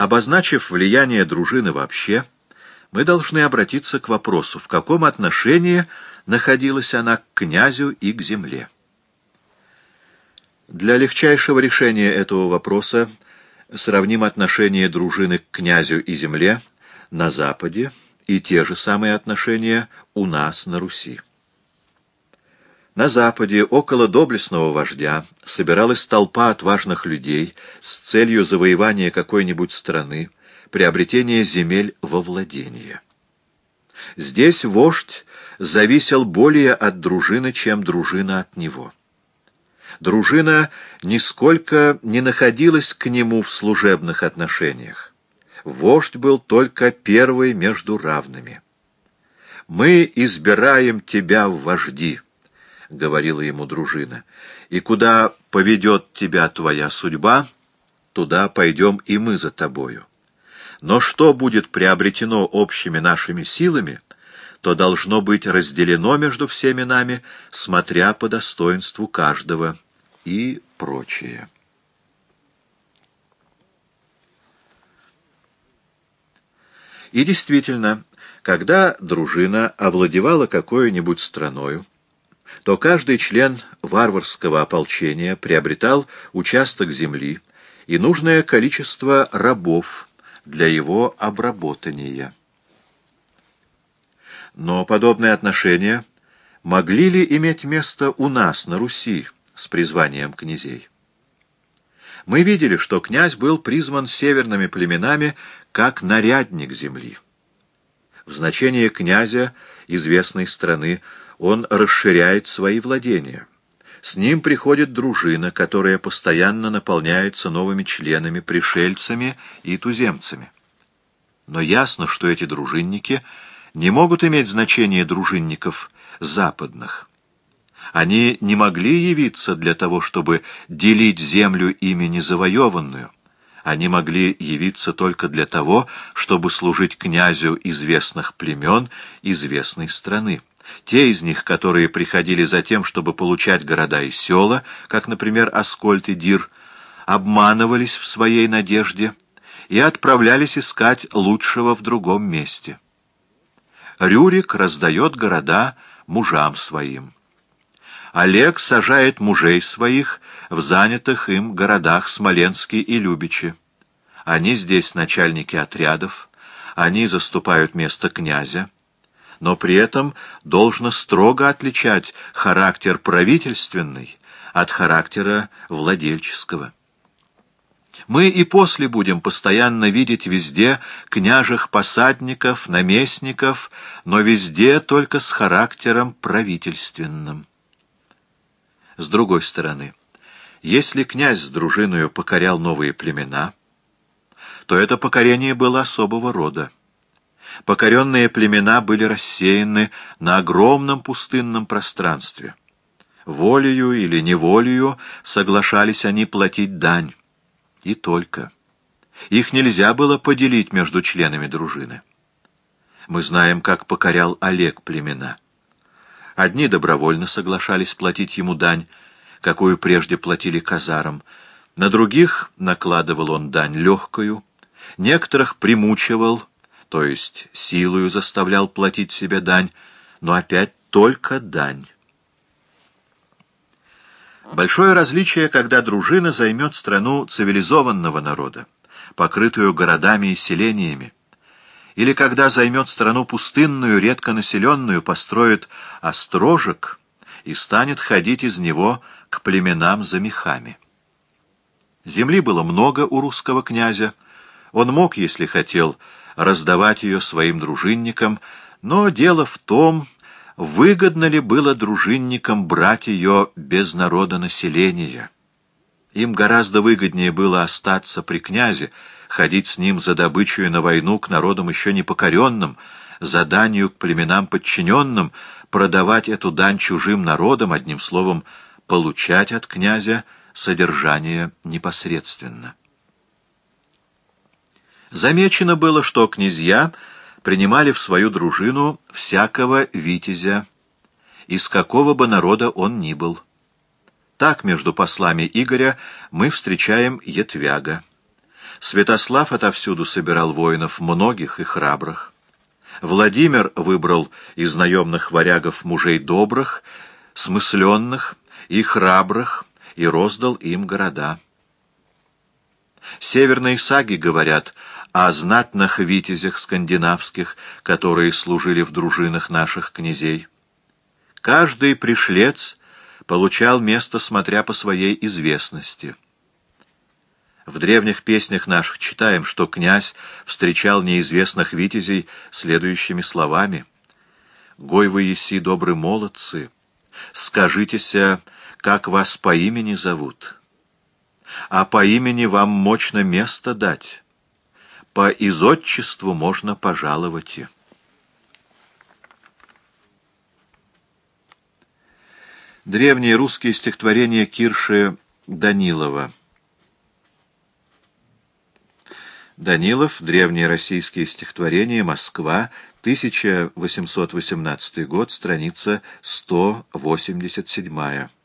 Обозначив влияние дружины вообще, мы должны обратиться к вопросу, в каком отношении находилась она к князю и к земле. Для легчайшего решения этого вопроса сравним отношение дружины к князю и земле на Западе и те же самые отношения у нас на Руси. На Западе около доблестного вождя собиралась толпа отважных людей с целью завоевания какой-нибудь страны, приобретения земель во владение. Здесь вождь зависел более от дружины, чем дружина от него. Дружина нисколько не находилась к нему в служебных отношениях. Вождь был только первый между равными. «Мы избираем тебя в вожди», — говорила ему дружина, — «и куда поведет тебя твоя судьба, туда пойдем и мы за тобою. Но что будет приобретено общими нашими силами, то должно быть разделено между всеми нами, смотря по достоинству каждого» и прочее. И действительно, когда дружина овладевала какой-нибудь страною, то каждый член варварского ополчения приобретал участок земли и нужное количество рабов для его обработания. Но подобные отношения могли ли иметь место у нас, на Руси, с призванием князей. Мы видели, что князь был призван северными племенами как нарядник земли. В значении князя известной страны он расширяет свои владения. С ним приходит дружина, которая постоянно наполняется новыми членами, пришельцами и туземцами. Но ясно, что эти дружинники не могут иметь значение дружинников западных. Они не могли явиться для того, чтобы делить землю ими незавоеванную. Они могли явиться только для того, чтобы служить князю известных племен известной страны. Те из них, которые приходили за тем, чтобы получать города и села, как, например, Аскольд и Дир, обманывались в своей надежде и отправлялись искать лучшего в другом месте. Рюрик раздает города мужам своим. Олег сажает мужей своих в занятых им городах Смоленске и Любичи. Они здесь начальники отрядов, они заступают место князя, но при этом должно строго отличать характер правительственный от характера владельческого. Мы и после будем постоянно видеть везде княжих посадников, наместников, но везде только с характером правительственным. С другой стороны, если князь с дружиною покорял новые племена, то это покорение было особого рода. Покоренные племена были рассеяны на огромном пустынном пространстве. Волею или неволею соглашались они платить дань. И только. Их нельзя было поделить между членами дружины. Мы знаем, как покорял Олег племена. Одни добровольно соглашались платить ему дань, какую прежде платили казарам, на других накладывал он дань легкую, некоторых примучивал, то есть силою заставлял платить себе дань, но опять только дань. Большое различие, когда дружина займет страну цивилизованного народа, покрытую городами и селениями, или когда займет страну пустынную, редко населенную, построит острожек и станет ходить из него к племенам за мехами. Земли было много у русского князя. Он мог, если хотел, раздавать ее своим дружинникам, но дело в том, выгодно ли было дружинникам брать ее без народа населения. Им гораздо выгоднее было остаться при князе, ходить с ним за добычей на войну к народам еще непокоренным, за данью к племенам подчиненным, продавать эту дань чужим народам, одним словом, получать от князя содержание непосредственно. Замечено было, что князья принимали в свою дружину всякого витязя, из какого бы народа он ни был. Так между послами Игоря мы встречаем Етвяга. Святослав отовсюду собирал воинов, многих и храбрых. Владимир выбрал из наемных варягов мужей добрых, смысленных и храбрых, и роздал им города. Северные саги говорят о знатных витязях скандинавских, которые служили в дружинах наших князей. Каждый пришлец получал место, смотря по своей известности. В древних песнях наших читаем, что князь встречал неизвестных витязей следующими словами. «Гой вы еси, добры молодцы, скажитеся, как вас по имени зовут, а по имени вам мощно место дать, по изотчеству можно пожаловать». Древние русские стихотворения Кирши Данилова Данилов, древние российские стихотворения, Москва, 1818 год, страница 187.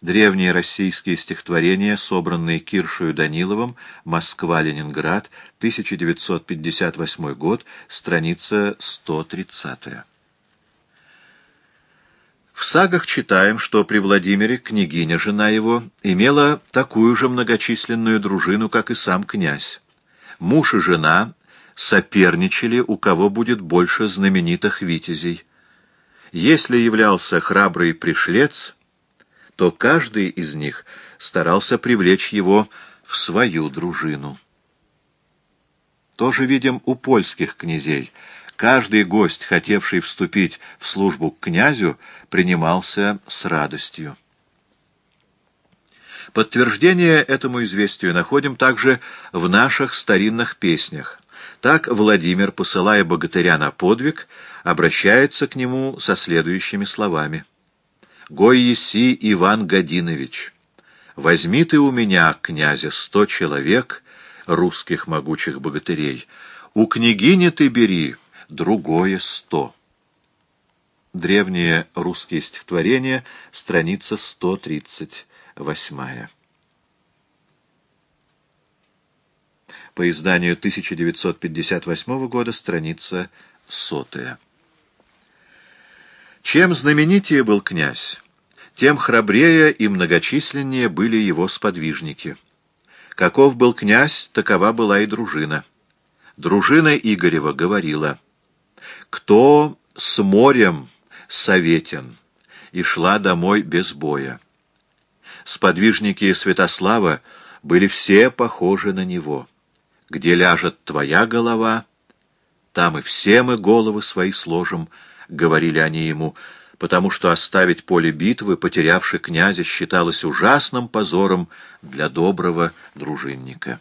Древние российские стихотворения, собранные Киршою Даниловым, Москва-Ленинград, 1958 год, страница 130. В сагах читаем, что при Владимире княгиня, жена его, имела такую же многочисленную дружину, как и сам князь. Муж и жена соперничали, у кого будет больше знаменитых витязей. Если являлся храбрый пришлец, то каждый из них старался привлечь его в свою дружину. Тоже видим у польских князей — Каждый гость, хотевший вступить в службу к князю, принимался с радостью. Подтверждение этому известию находим также в наших старинных песнях. Так Владимир, посылая богатыря на подвиг, обращается к нему со следующими словами. «Гой еси, Иван Годинович, возьми ты у меня, князя, сто человек, русских могучих богатырей, у княгини ты бери, другое сто. Древние русские стихотворения, страница 138. По изданию 1958 года, страница сотая. Чем знаменитее был князь, тем храбрее и многочисленнее были его сподвижники. Каков был князь, такова была и дружина. Дружина Игорева говорила — кто с морем советен, и шла домой без боя. Сподвижники Святослава были все похожи на него. Где ляжет твоя голова, там и все мы головы свои сложим, — говорили они ему, потому что оставить поле битвы, потерявший князя, считалось ужасным позором для доброго дружинника.